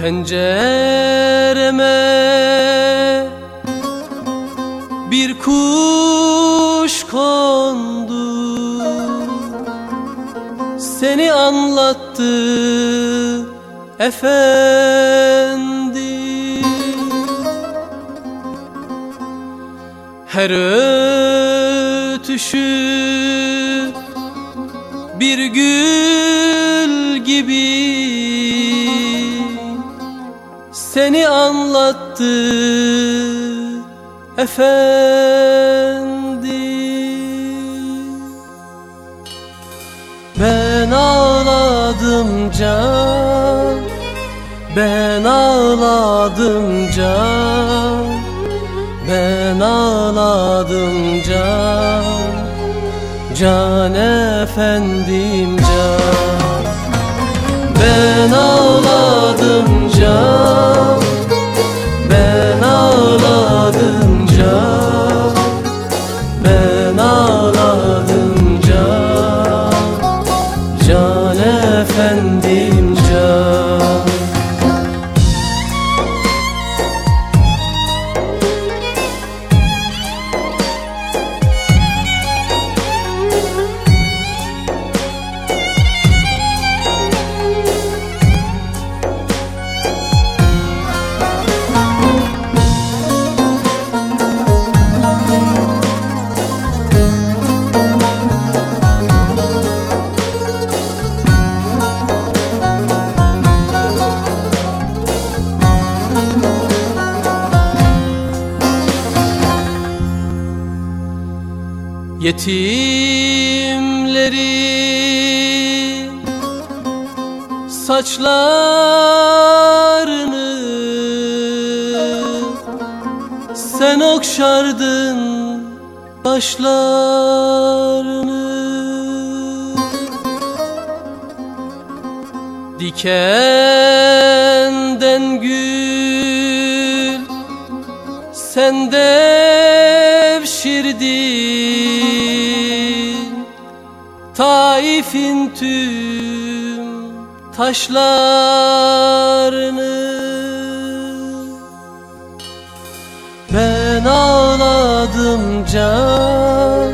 Pencereme. Bir kuş kondu. Seni anlattı efendim Her ötüşü bir gül gibi seni anlattı efendim. Ben ağladım can Ben ağladım can Ben ağladım can. Can efendim Yetimlerin saçlarını Sen okşardın başlarını. Dikenden Taif'in tüm taşlarını. Ben ağladım can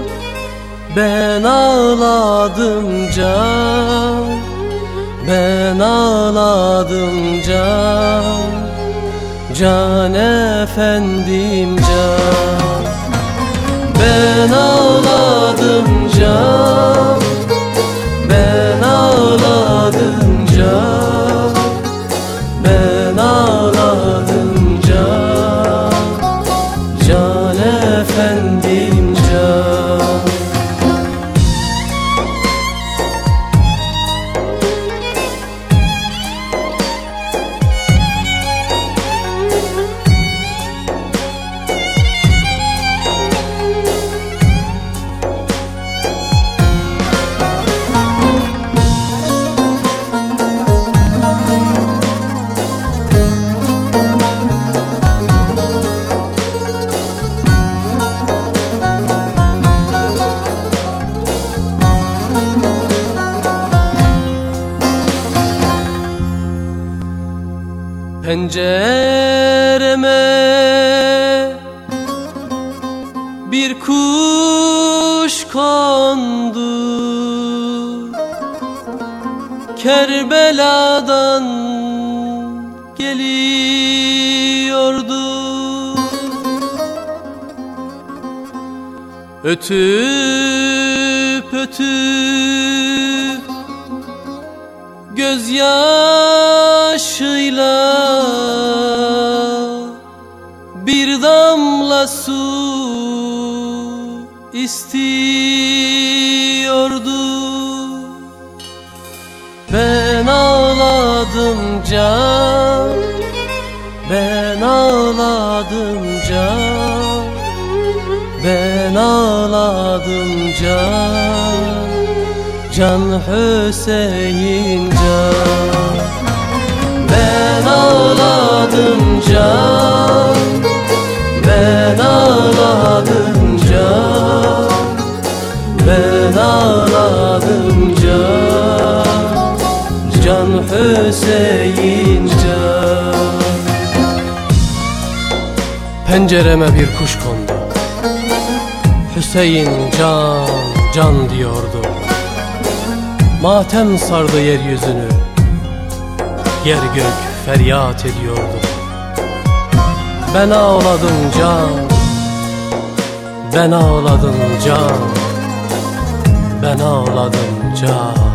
Ben ağladım can Ben ağladım can Can efendim can. Ben ağladım Pencereme. Bir kuş kondu. Kerbela'dan geliyordu. Ötüp ötüp gözyaşıyla bir damla su istiyordu. Ben ağladım can Ben ağladım can Ben ağladım can Can Hüseyin can Hüseyin can. Pencereme bir kuş kondu. Hüseyin can can diyordu. Matem sardı yeryüzünü. Yer gök feryat ediyordu. Ben ağladım can. Ben ağladım can. Ben ağladım can